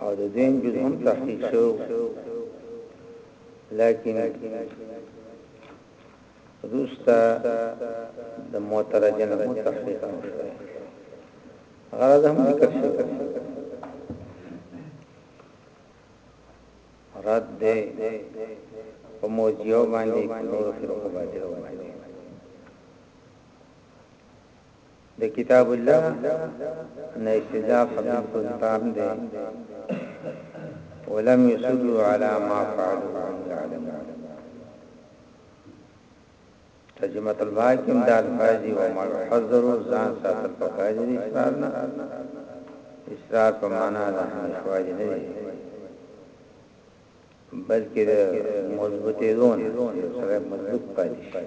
او د دویم جز هم تحقیق شو لیکن روستا د مترجم متحقیق نشوي غرض هم ذکر شو رد ده په موجیو باندې نور فرقو باندې د کتاب الله نه استداف بالکل تام دی ولم يسروا على ما فعلوا وهم يعلمون ترجمه الباقم د الفاظي او ملحظر ځان ساتل پکار دي اسرار نه اسرار په معنا ده شوال نه دي بلکې مضبوطې دون سره مضبوط پاتې شي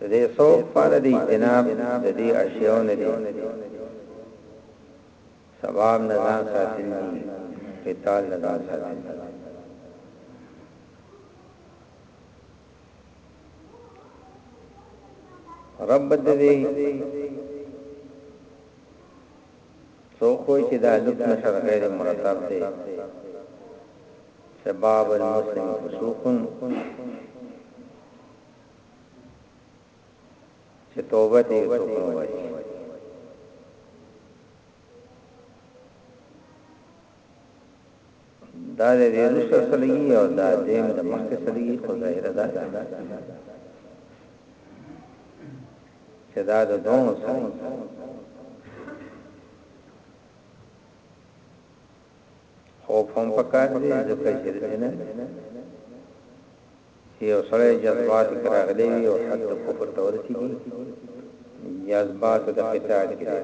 د دې څوک پاره د اجتناب د دې اشیاء نه دي سباب نه ځان ساتل دي قتال نه ځان ساتل دي رب دې څوک چې دا لوک نشر غیر مرتب دی سباب المسلم فسوق چې توبه دې وکړو وای دا دې رسول صلی الله او دا دې د مخکې صلی الله او ظاهر دا چې دا د دوه خوف هم پکار دی ځکه چې د دې نه چې یو سړی جذباتو کې راغلی وي او حد د کفر ته ورسېږي جذباتو د قتال کې دی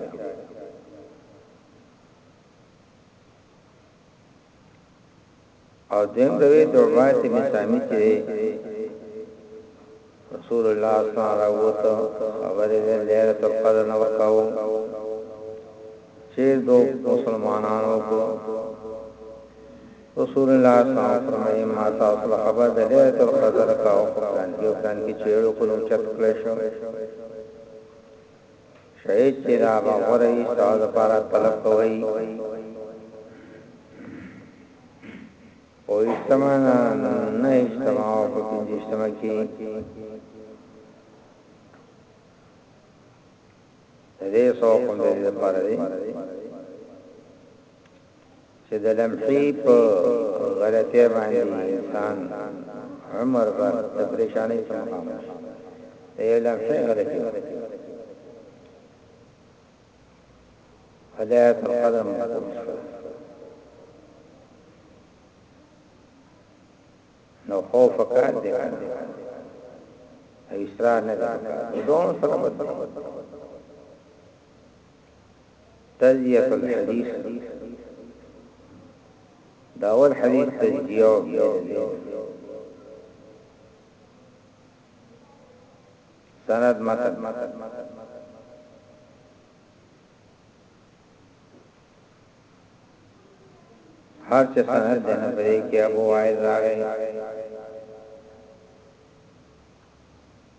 او دویم روی د عبادت ابن سامی چی دی رسول الله صلی الله علیه وسلم خبر یې لیلۃ القدر نه وکاو چیر دو مسلمانانو کو رسول الله صلی الله علیه فرمایي ما تاسو له خبر د لیلۃ القدر کاو قرآن کې قرآن کې چیرو کو چت کړی شو شی چی لا به غوره وی ستاسو لپاره طلب کوی په اجتماع نه نه اجتماع او په پنځه اجتماع کی دې سو کوم دې لپاره دی چې د لمحې په غلطۍ باندې انسان عمر بر د پریشانۍ سره مخامخ دی یو لمحې غلطي هدایت القدر مقبول شو نو خوف کار دی او اسرار نه ده دوه سره تجزیه الحدیث د اول حدیث تجزیه او بیا سند متن هر چې سند دنه پرې کې ابو وائل راغی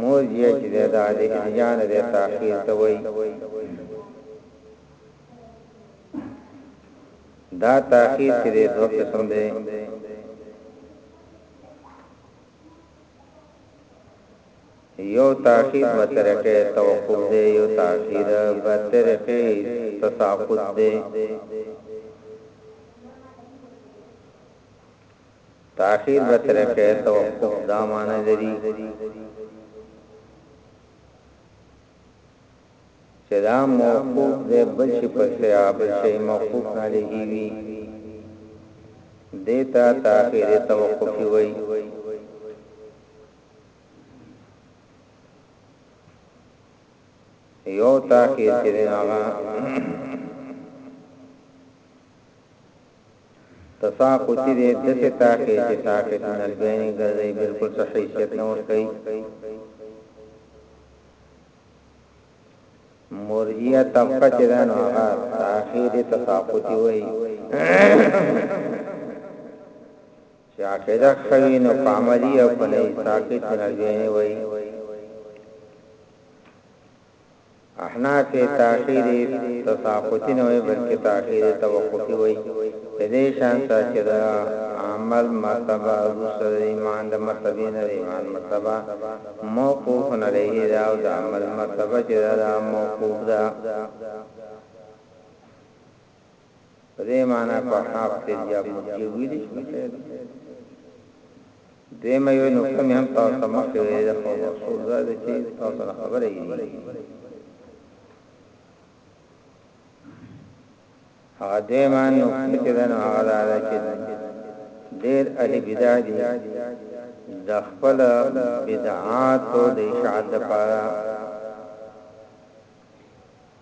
موز یې چې دی دا د ارجاع نه دی تاخیر ته وایي دا تاخیر چې دی دوه قسم دی یو تاخیر به طریقې توقف دی یو تاخیر به طریقې تساقط دی تاخیر به طریقه توقف دا معنی لري چه دا موقوف دی بل شي په شیع بل شي موقوف علیه وی دیتا تاخیر توقفی وی یو تاخیر چې دی هغه تساق خو چی دی دسی تاق یی چی ساقط من البین یی ګرځی بلکل څه حیثیت نه ورکوی. مرجیه طبقه چی ده نو هغه تاخیر تساقطی وایی چی عقیده ښه وی نو په عملی او کنه یی ساقط من البین وایی. احناف يې تاخيري تساقطي نه وايي بلکې تاخيري توقفي وايي په دې شان سره چې د عمل مرتبه وروسته د ايمان د مرتبې نه د ايمان مرتبه موقوف عليه ده او د عمل مرتبه چې ده دا موقوف ده. په دې معنی په حاف تیریاب متجه ویلی شو نو خیر دی دویمه یو نقطه مې هم تاسو ته مخکې ویلې ده خو افسوس دا دی چې تاسو نه خبره یې هغه دویمه نقطه چې ده نو هغه دا ده چې ډېر اهل بدع دي د خپل بدعات او د اشاعت لپاره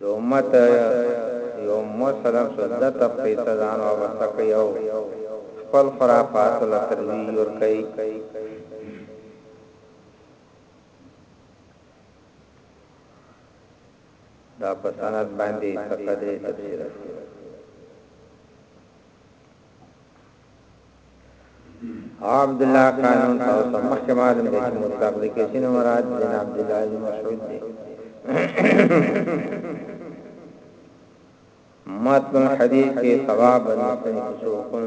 د امت يو مثلا سجده تفريط ته ځان وابسته کړي او خپل خرافاتو له ترويج ورکوي. دا په سند باندي تقدري تفسير اخلي. عبد الله قانون تاسو مخکې معلوم دي چې مطلق دي کې شنو مراد بن عبد الله بن مسعود دي متن الحديث کې ثواب بنسن سوقن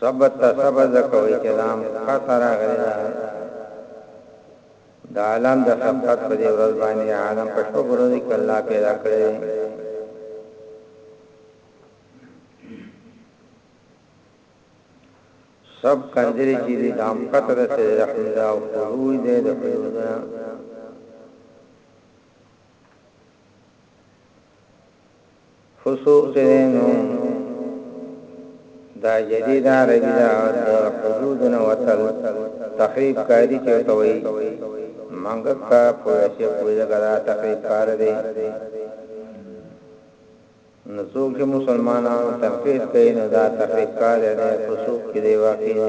ثبت ته ثبت ځکوي چې لام قطع راغلی ده د عالم د خلقت په دې ورځ باندې عالم په شپږ ورځې کې الله پیدا کړی سب کندري چې د دام قطر ته رحم الله او خروج دې د خروجنا فسوق چې دی نو دا جديده عربي ده او د حدودو نه وتل تخريب کاري چې ورته وايي منګک ته پوه شي پوه ده که دا تخريب کار دی نو څوک چې مسلمانانو تنقید کوي نو دا تخریب کار دی په څوک کې دی واقع نه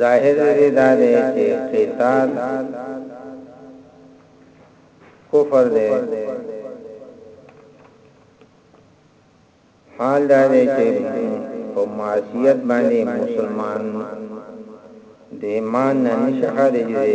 ظاهر د دې دا دی چې قتال کفر دی حال دا دی چې په معصیت باندې مسلمان د ایمان نه نشه خارج دی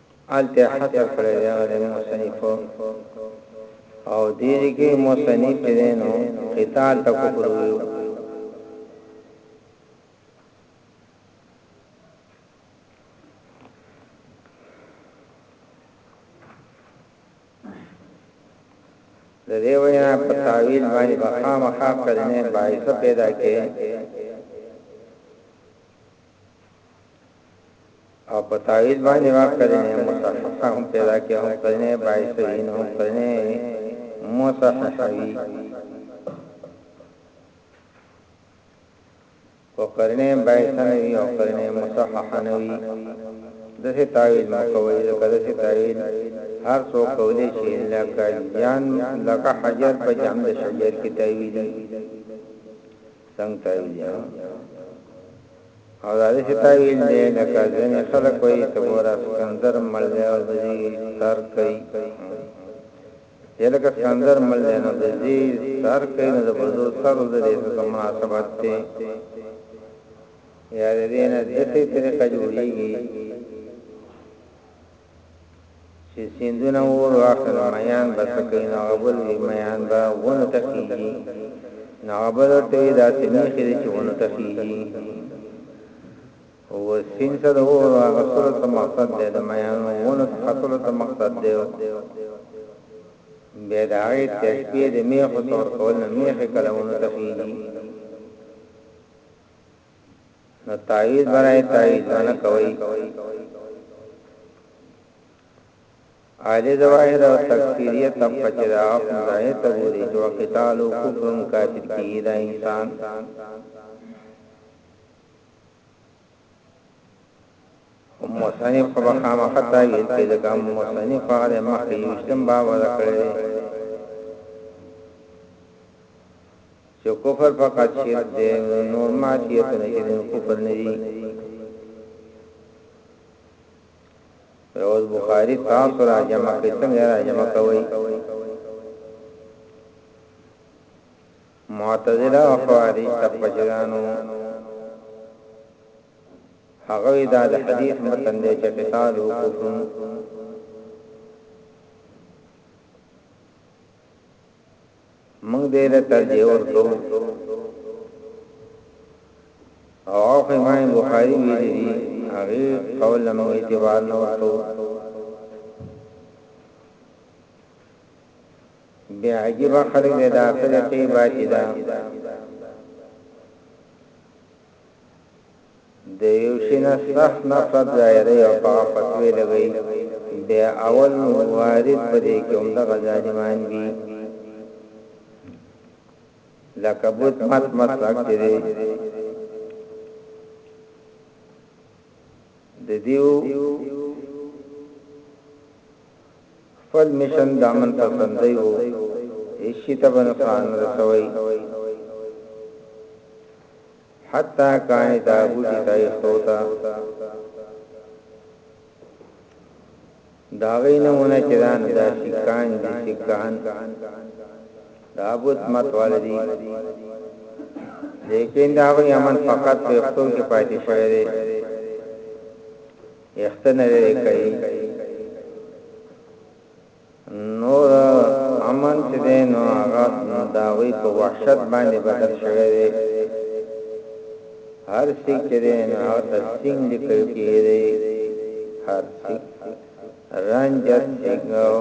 هلته حصر کړی دی هغه دی مصنف او دې دې کې مصنف چې دی نو قتال ته کفر ویو د دې وینا په تعویل باندې بخا مخا کړنه باعث پیدا کې او په تعویذ باندې ما قرینه مصححه هم پیدا کې هم قرینه باعث وین هم قرینه مصححه وی او قرینه باعث نه وی او قرینه مصححه نه وی دغه تعویذ ما کوي لکه دغه تعویذ هر څو کولې شي لکه جان لکه حجر په جام د شجر کې تعویذ څنګه تاویل دی ها او دا دې تاویل دی لکه ځنې خلک وایي ته ګوره سکندر مل دی او د دې سر کوي یا لکه سکندر مل دی نو د دې سر کوي نو د بزو سر د دې څه مناسبت دی یا دې نه د دې طریقه جوړیږي چې سیندونه اور واخلي نو میان به څه کوي؟ نو هغه بل وي میان به ونو ته خیږي. نو هغه بل ورته وي دا څه میخې دي چې ونو ته خیږي؟ او سپین څه د اور اخیستلو ته مقصد دی، د میان ونو ته ختلو ته مقصد دی. بیا د هغې تشبیه د میخو ته ورکول، نو میخې کله ونو ته خیږي؟ نو تعویذ برای تعویذ ونه کوي عاجز واحد او تکفیریه طبقه چې دا حکم ظاهر ته ګوري چې وقتال او کفر کافر کیږي دا انسان مصنف په خامه خطا یې چې دا مصنف هغه مخکې یو سم باب ذکر چې کفر فقط شرک دی نور معصیتونه چې د کفر نه دي روز بخاری تاسو را جمع کړئ څنګه را جمع کوي معتزله او خوارج تپجرانو هغه دا د حدیث متن دی چې قتال حکم موږ دې له ترجیح ورکو او اخو امام بخاری ویلي دي هغه قول له موږ اعتبار نه ورکو بیا عجیب خلک دې دا خلک باطی ده د یو شي نه سخت نفرت ظاهروي او په هغه فتوی لګوي بیا اول وارد په دې کې همدغه ظالمان دي لکه بت مت مت راکړي د دیو خپل مشن د امن پسندۍ وو هیڅ ته بنفان رسوي حتی کاڼي ته بوټي ته ايښتو ته داغي نمونه چې دا نه دا شکان دي شکان دا بوت مت والدي لیکن دا غي امن فقط په اختو کې پاتې شوی دی اختنه لري کوي نور امن چې دی نو هغه د هغوی په وحشت باندې بدل شوی دی، هر سیک چې دی نو هغه ته سینګ لیکل کیږی، هر سیک، رنجر سینګ او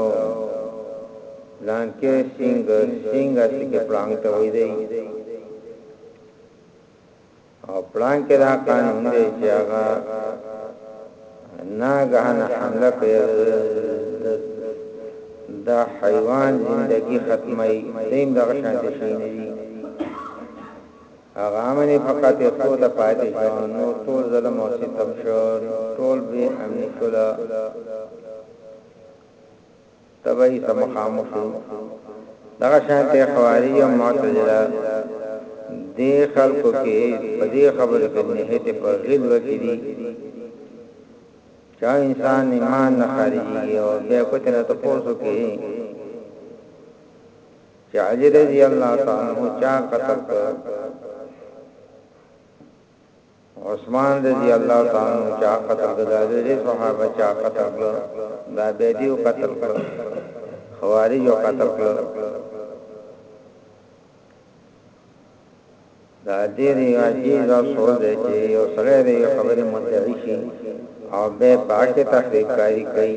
پلانکې سینګ، سینګ اصل کې پړانګ ته ویل کیږی. او پلان کې دا قانون دی چې هغه ناګهانه حمله کوي دا حیوان زندگی ختمي دیم دا شانتی شي نه دي هغه امن فقط خو ته پاتې شو نو ټول ظلم او ستم شو ټول به امن شول تبعی ته مخامخ یو دغه شانته خوارج او معتزله دې خلکو کې په دې خبره کې نهایت په غل وکړي دي چا انسان ایمان نه خارجي او بیا کوته نه تاسو کې چې علی رضی الله تعالی عنہ چا قتل کړ عثمان رضی الله تعالی عنه چا قتل کړ دا لوی صحابه چا قتل کړ دا بیدی او قتل کړ خوارج او قتل کړ دا دې ریاجی دا سوز دی چې یو سره دی خبره مدعی شي او به پاکه تخریب کاری کوي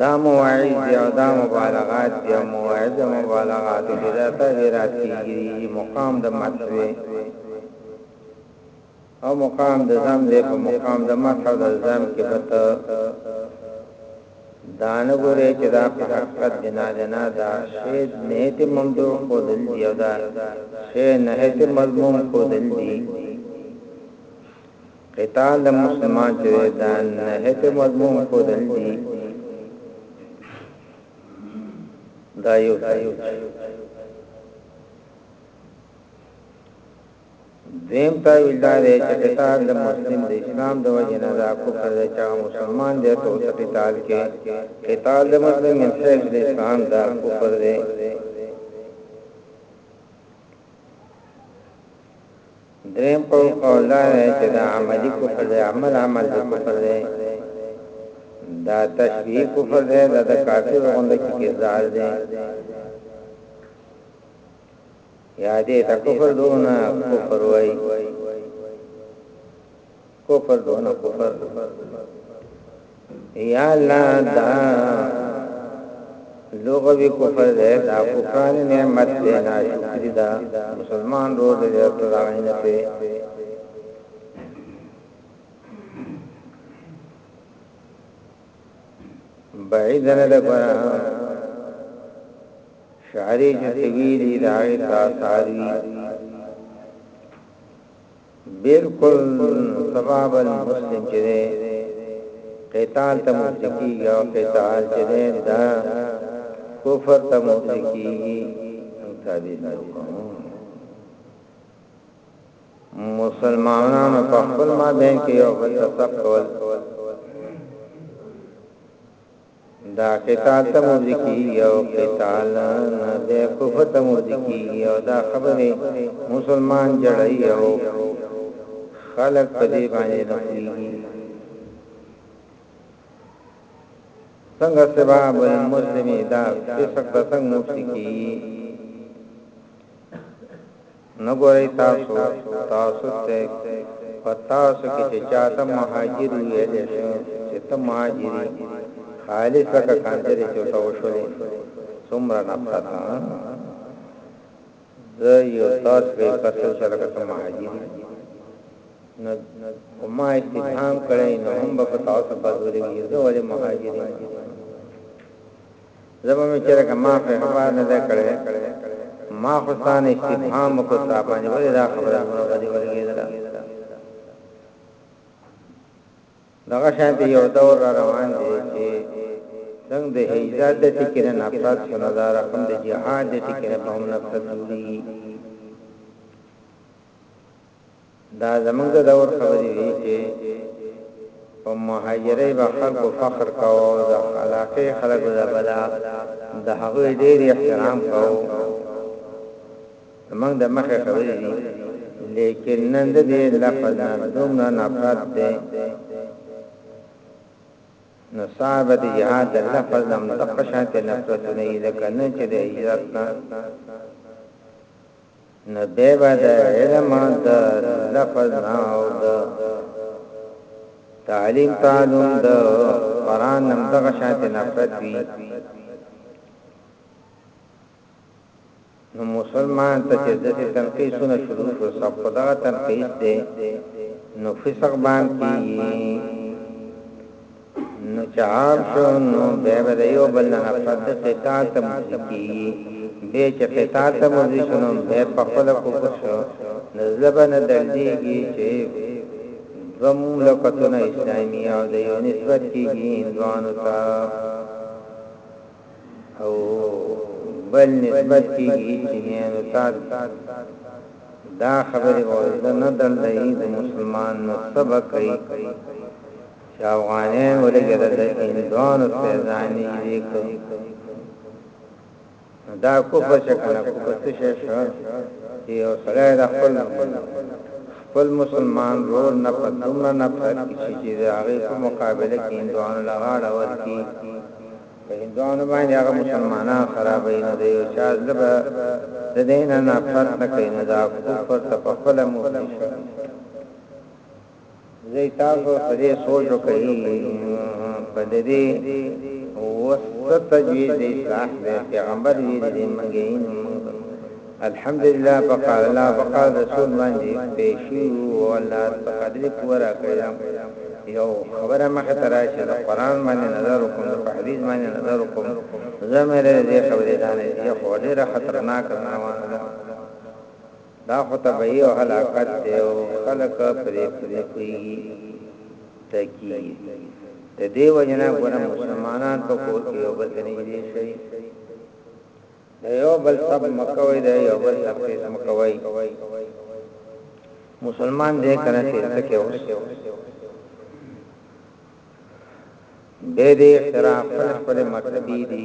دا مواعظ دی او دا مبالغات دی او مواعظ او مبالغات چې دا تغیرات کیږي مقام د مطلب او مقام د زم دی په مقام د مطلب د زم کې بته دا نه ګوري چې دا په حقیقت بنا جنا دا شی نه ته ممدوح کو دل دی او دا شی نه ته مضمون کو دل دی قتال د مسلمان چې دا نه هته مضمون کو دل دي دا یو ځای دیم تا ویلدار چې قتال د مسلم د اسلام د وجه نه دا کفر د چا مسلمان دی ته اوس قتال کې قتال د مسلم من حیث د اسلام دا کفر دی دریم قول قول دا دی چې دا عملی کفر دی عمل عمل دی کفر دی دا تشبیه کفر دی دا د کافر غونډه کې کردار دی یا دې تا کفر دونه کفر وای کفر دونه کفر یا الله دا لغوی کفر ده دا کفران نعمت ده ناشکری ده مسلمان رو ده ده تراغین پی بعیدن ده قرآن شعری جتویلی دعی تاثاروی بالکل سبب المسلم چې ده قتال ته مفتی او قتال چې ده دا کفر ته مفتی کیږي ثابت وکړو مسلمانانو په خپل ما بین کې یو بل ته سب کول دا قطعه ته مرجع کیږي او قطعه له نه د کفر ته مرجع کیږي او دا خبرې مسلمان جړی او خلق په دې باندې نه پوهیږي څنګه سبا بل مسلمه دا فسق ته څنګه مرجع کیږي نه ګورئ تاسو تعصب دی په تاسو کې چې چاته مهاجر ویلی شو چې ته مهاجري خالص لکه کانجرې چې ورته وشولې څومره نفرت زه یو تاسو به کسو چې لکه ته مهاجري نو کومه استفهام کړی نو هم په تاسو باندې ویږي زه ولې مهاجري زبا مې چیرې کما په خبر نه ده کړې ما خو ستان استفهام کو تا باندې ولې دا خبره مونږ باندې ولګېدل دغه شان دی یو دور را روان دی چې څنګه د هیزاد د ټکینه نفرت شنو دا رقم د جهاد د ټکینه په هم نفرت جوړي دا زموږ د دور خبرې دي چې په مهاجرۍ به خلکو فخر کاوه او د علاقې خلکو د بلا د هغوی ډېر احترام کاوه زموږ د مخې خبرې دي لیکن نن د دې لفظ نه دومره نفرت دی نو صاحب د جهاد د لفظ نه متقشانت نفرت نه یې ځکه نه چې د هجرت نه نو دی به د علم د لفظ نه او د تعلیم تعلم د قرآن نم دغه شانت نفرت وی نو مسلمان ته چې د تنقیسونه شروع شو سب خدا تنقیس دی نو فسق باندې نو چې عام شو نو بیا به د یو بل نه نفرت د قتال ته مفضي کېږي، بیا چې قتال ته مفضي شو نو بیا په خپله کفر شو، د زړه به نه دردېږي چې دوه مملکتونه اسلامي او د یو نسبت کېږي هندوانو ته او بل نسبت کېږي چینیانو ته، دا خبرې به زړه نه دردوي، د مسلمان نو څه به کوي، چه افغانان ولګی ده ده هندوانو پیزان نږدې کړو نو دا کفر چه کنه کفر تشه شو چه یو سړی ده خپل خپل مسلمان رور نه په دومره نفرت کشی چه ده هغه په مقابله کې هندوانو لغاړه ورکی په هندوانو باندې هغه مسلمانان خرابې نه دی او چا زبا د دینه نفرت نه کوي نه دا کفر ته په خپل مو زه تاسو په دې سوچ وکړي په دې وسط تجویز دې اصلاح دې پیغمبر دې دې منګي الحمدلله بقال الله بقال رسول باندې پېښو الله تقدر پورا کړم یو خبره مخه ترا چې د قران باندې نظر وکم د حدیث باندې نظر وکم زمره دې خبره ده نه یو خوري خطرناک نه وانه دا خو طبعي او هلاکت دی او خلک پرې نه پوهېږي ټکي د دې وجه نه ګوره مسلمانان په کور کې یو بل ته نږدې شي د یو بل سب مکوي د یو بل سب پیس مکوي مسلمان دې کنه چې تکه اوس به دې اختراف پر خپل مرتبه دي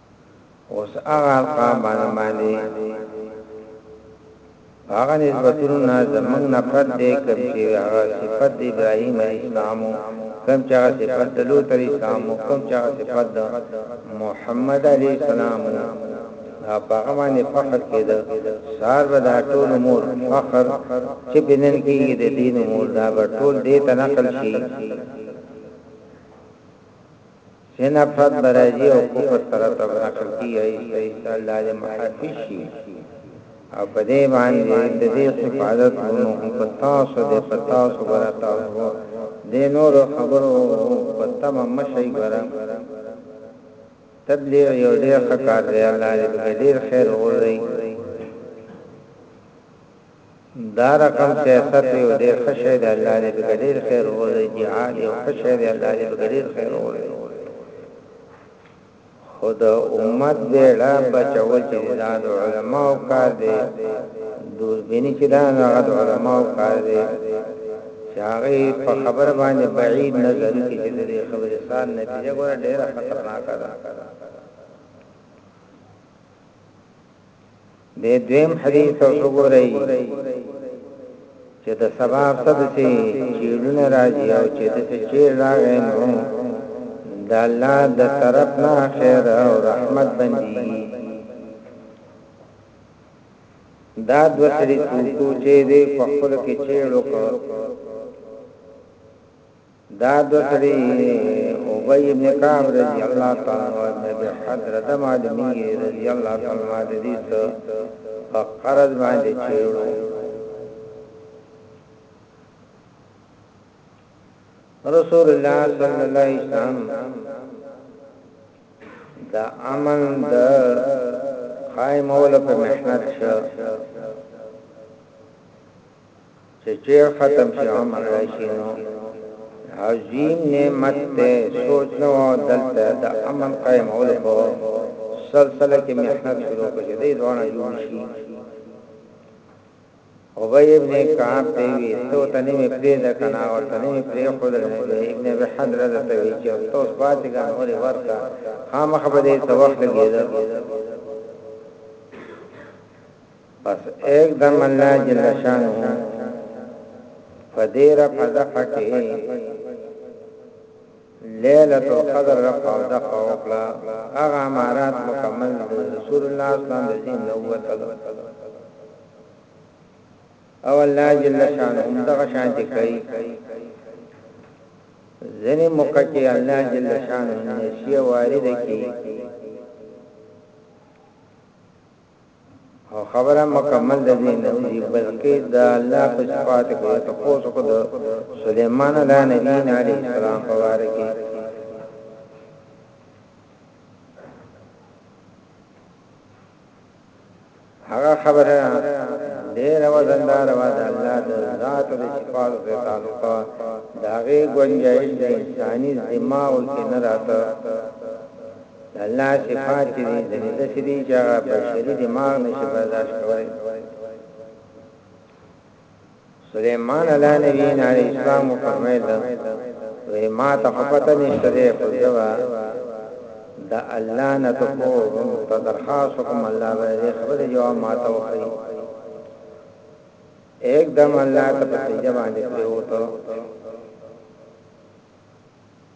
اوس هغه القاب باندې باندې هغه نسبتونو نه زمنګ نفرت دی کوم چې هغه صفت دی ابراهيم عليه السلام کوم چې هغه صفت د لوط عليه السلام کوم چې هغه صفت د محمد عليه السلام په هغه باندې فخر کېده سار به دا ټول امور فخر چې بنن کېږي د دین امور دا به ټول دې ته نقل شي چه نفرت به راځی او کفر طرف ته به نقل کیږی آهسته آهسته الله دی محافظ شی او په دی باندی ددی حفاظت ورونو هم په تاسو دی په تاسو به را تاسو دی نورو خبرو په تمه مه شی ګوره تبلیغ یو ډیر ښه کار دی الله دی پکی ډیر خیر وغورځوی دا رقم سیاست یو ډیر ښه شی دی الله دی پکې ډیر خیر وغورځوی جهاد یو ښه شی دی الله دی پکې ډیر خیر وغورځوی خو د امت بیړه بچول چې دا د علماو کار دی دوربینی چې دا هغه د علماو کار دی چې هغه په خبر باندې بعید نظر کې چې د خبرې سان نتیجه ګوره ډیره خطرناکه ده د دویم حدیث وګورئ چې د سبا صد سي چیرونه راځي او چې د چیر راغی نو د الله د طرف نه خیر او رحمت بندي دا د وسړي څوک چې دې په خپل کې چیرلو کو دا دوه سړي ابي ابن کعب رضی الله تعالی عنہ ابن ابي حضرت معلومي رضی الله تعالی عنہ د دې څخه په قرض باندې چیرو رسول الله صلی الله علیه وسلم دا عمل د قائم اول په محنت شو چه چه ختم شی عمر راشی نو عظیم نعمت دی سوچ نه وه دلته د امن قایمولو په سلسله کی محنت شروع کړو چه دی دواړه جوړ شی ابی ابن کعب ته وی تو ته نه پرې د کنا او ته نه پرې خود نه دی ابن ابي حضرت ته وی چې تو سپات غان اوري ورکا خامخ به دې ته وخت لګیدل پس ايک دم الله جل شانه په دې رفع دفع کې ليلة القدر رفع او دفع وکړه هغه امارات مکمل رسول الله صلی الله علیه وسلم نووتل او الله جل شانه هم دغه شان دي کوي ځنې موقع کې الله جل شانه نشي وارد کی او خبره مکمل د دې نه دي بلکې د الله په صفات کې تفوس خود سليمان علی نبی علی السلام په واره کې هغه خبره ډېر وزندار و د الله د ذات او صفات سره تعلق دا غي گنجائش د انساني دماغ کې نه راته د الله صفات چې دي ځنې داسې دي چې هغه بشري دماغ نشي برداشت کولی سليمان علی نبینا علی اسلام فرمایل وی ما ته پته نشته دی خو زوا دا الله نه ته کو ته درخواست کوم الله به خبر جواب ما ته وکړي ایک دم الله ته په سجده باندې پریوتو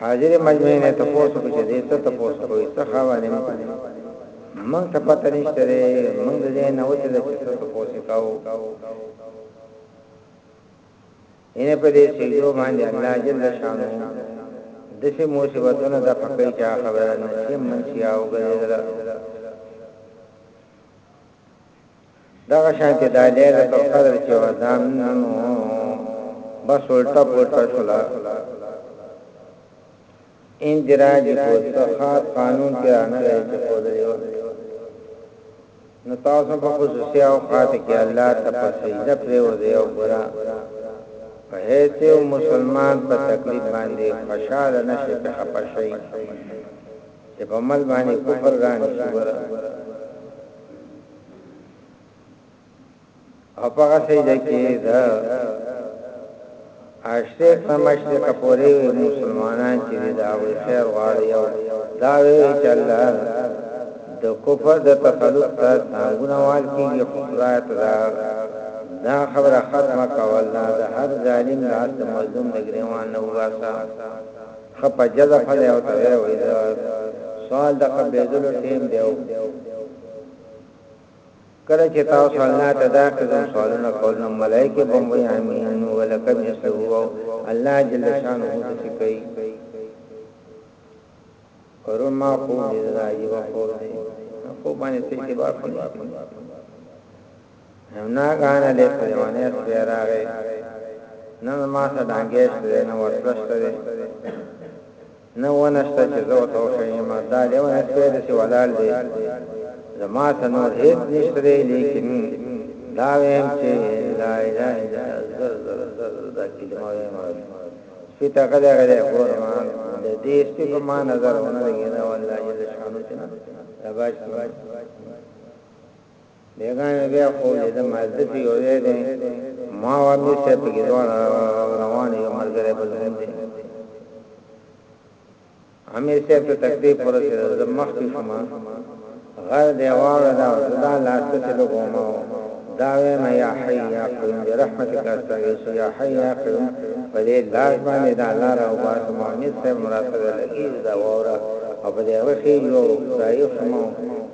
حاضرې مجمعې نه تپوس وکړي چې دې ته تپوس کوي څه خاوانې موږ ته پته نشته دی موږ دې نه وته د چې څه تپوس کاو ان په دې چې یو باندې الله جل شانو دسه مصیبتونو د فقې چا خبره نه چې منشي او ګرځیدل دغه شانتې دا ليلة القدر چې وه دا نو بس الټه پلټه شوله اندراج بود په خاص قانون کې رانه لري چې خودري وکړي نو تاسو په خصوصي او خاطر کې الله ته په سجده پرې و دی او ګرا په هیڅ مسلمان په تکلیف باندې خوشاله نشي په خپشي چې په مل باندې کفر ځان شي ګره او په هغه سجده کې دا اشته سمشته کپوري مسلمانان چې دا وي خیر غواړي او دا وی چې الله د کفر د تخلق ته څنګه وال کیږي خدای تعالی دا خبره ختمه کوله د هر ظالم لاس د مظلوم د ګریوان نه واسه خپه جزا فل او ته وی دا سوال د قبلېدلو ټیم دیو کله چې تاسو الله ته دا قسم سوالونه کول نو ملائکه بم وی امین ولکم یسلو الله جل شانه د سکی کرون ما خو دې راځي وخور خو باندې څه اعتبار کوي نو ناګهانه دی په لیونی خوی راغی نه نو ما څه ډانګی شته دی نه وسله شته دی نه ونه شته چې زه ورته وښیم دا لیونی خوی داسې ولاړ دی زما څه نور هیڅ نشته دی لیکن دا ویم چې لا اله الا زر زر زر دا کلمه ویم سپی تا غلی غلی ګورم د دې سپی په ما نظر ونه لګېده والله جل شانو چې نه دا باش بیګا مې بیا خوب لیده مازده کې یو ځای دی ما وامیر صاحب پکې دواړه روان یو ملګری بل هم دی امیر صاحب ته تکلیف ورسېد زه مخکې شوم غر دی واړه دا دا لاسته چې لګوم دا ویم یا حی یا قیوم برحمتک استغیث یا حی یا قیوم په دې لاس باندې دا الله را وباس مؤمن صاحب مراسله لګي دا وره او په دې وخت یو دایو سمو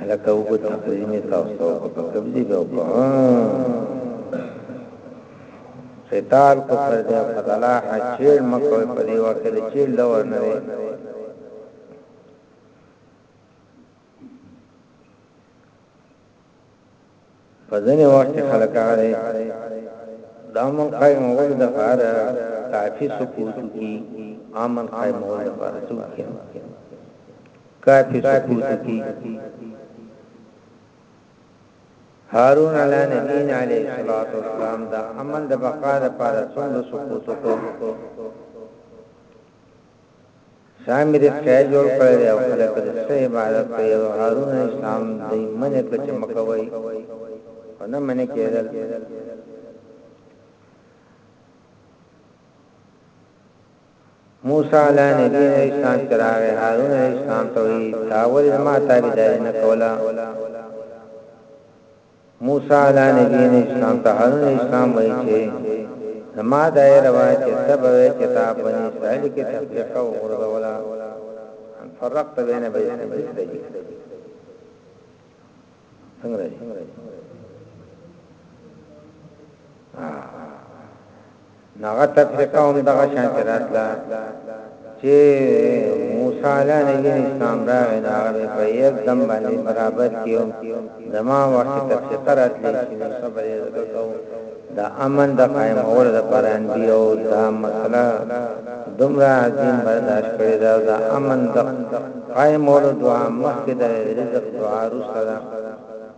هلکه وګو تقدیمې تاسو او په قبضې به وکړو قتال کفر دی فضلا حچیر مکوې په دې وخت کې چې لور نه دی په ځنې وخت کې خلک هغه د امن قائمولو د پاره کافي سکوت کی امن قائمولو د پاره سکوت کی کافي سکوت کی هارون علی نبی علیہ الصلوۃ والسلام دا امن د بقا لپاره څومره سکوت وکړو ځان مې د خدای جوړ کړی دی او خلک د څه عبادت کوي او هارون علیه السلام دوی منع کړ چې مه کوئ خو نه منع کېدل موسی علی نبی علیہ السلام چراغ هارون علیہ السلام ته وی تاول ما تابعداري نه کولا موسی علی نبینا اسلام ته هارون علیه السلام وایي چې زما دا یې روا چې ته به وایې چې تا بني اسرائیل کې تفریقه وغورځوله ان فرقت بین بني اسرائیل څنګه راځي ها نو هغه تفرقه هم دغه شان راتله چې موسی علیه نبی اسلام راغی نو هغه په یک دم باندې برابر کیو زما وخت تفرقه راتله چې نو صبر یې وکړو د امن د قائم اور د پران دیو دا مسله دومره عظیم برداشت کړی دا د امن د قائم اور دعا مخکې د رزق دعا رسره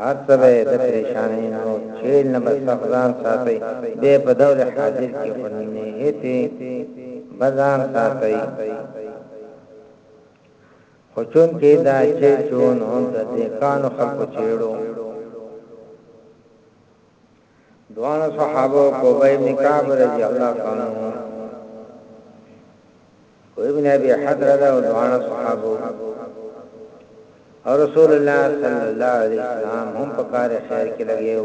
هر څه به د پریشانۍ نه او چیل نه به سخت ځان ساتي بیا په دور حاضر کې خو نه هیته به ځان ساتي خو چون کې دا چې چون هم د دې کانو خلکو چیړو دواړه صحابه په ابي بن کعب رضی الله تعالی عنہ او ابن ابي حضره دا دواړه صحابه او رسول الله صلی الله علیه وسلم هم په کار خیر کې لګیو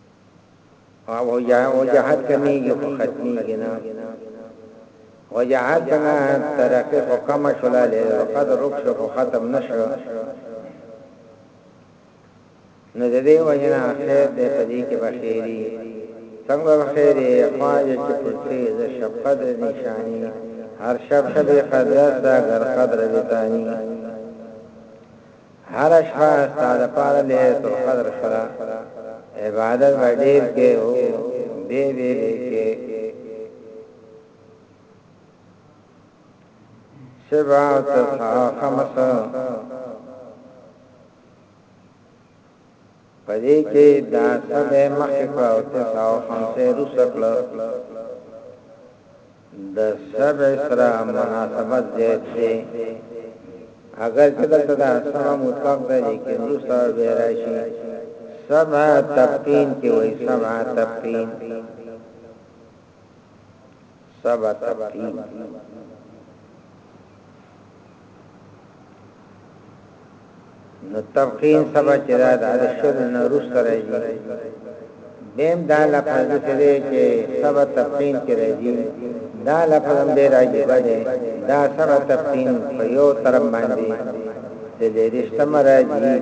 وجاهت کمیږي خو ختمیږي نه وجاهت څنګه ترقی خو کم شولا له وخت رخصت خو ختم نشو نو د دې وجنه اخر دې پدې کې بخیری څنګه بخیری خواجه چې پرته د شب قدر نشانی هر شب شب قدر دا ګر قدر دې تانی هره شپه ستا د پاره ليله القدر سره عبادت وړير کې او به به کې سبا او تسا خمسه په دې کې دا ته به یې مخکې کړه او ته سا او خمسه یې روسته کړه، د سبع سره مناسبت زید شي، اګر چې دلته دا سبع مطلق ده لیکن روسته به راشي، سبع تبقین کې وایي سبع تبقین. سبا تقیم نو تبقین سبا چې دا د شل نه روس سره دی بیم دا لفظ سره چې سبا تبقین کې راځي دا لفظ هم ډیر عجیب دی دا سبا تبقین په یو طرف باندې د دې رښتما راځي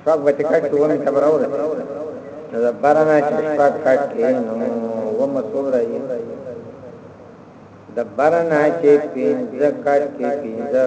شپږ بچ کټ کې ومه تبر اور نو دا بارنا چې شپږ کټ کې نو ومه سورای د بارنا چې پینځه کټ کې پینځه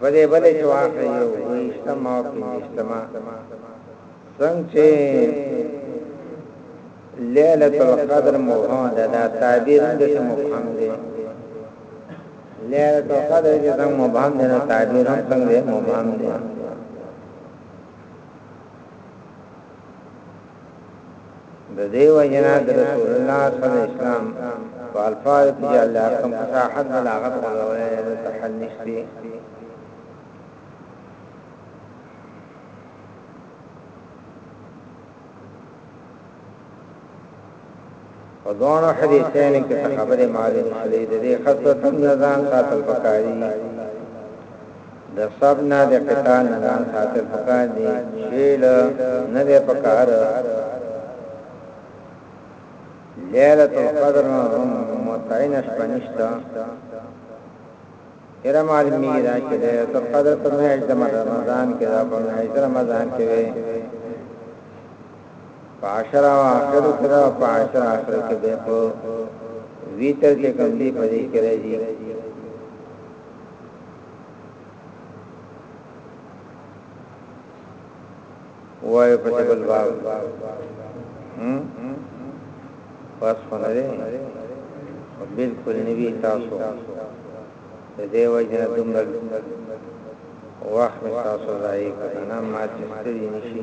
په دې بلې چې واخلې یو اجتماع او اجتماع څنګه چې ليله القدر مبهم ده دا تعبیر هم د مبهم دی ليله القدر چې څنګه مبهم ده تعبیر هم څنګه مبهم دی د دې وجنا د رسول الله صلی الله علیه وسلم په الفاظ کې الله کوم فصاحت بلاغت غوړولې د تحل نشته په دواړو حدیثینو کې څه خبرې معلومې شوې د دې خصلت هم نه ځان ساتل پکار دي د سب نه د قتال نه ځان ساتل پکار دي شیل نه دی پکار لیلۃ القدر هم متعین شپنشتا هر معلومی دا چې لیلۃ القدر په میاشت د رمضان کې دا په میاشت رمضان کې وي په عشر اواخرو کې ده او په عشر اخرو کې ده په ویتر کې کوم دی په دې کې راځي وای په بل باب هم پاس خونه دی بالکل نبی تاسو د دې وجه دومره وخت تاسو راځي کنه ما چې ستړي نشي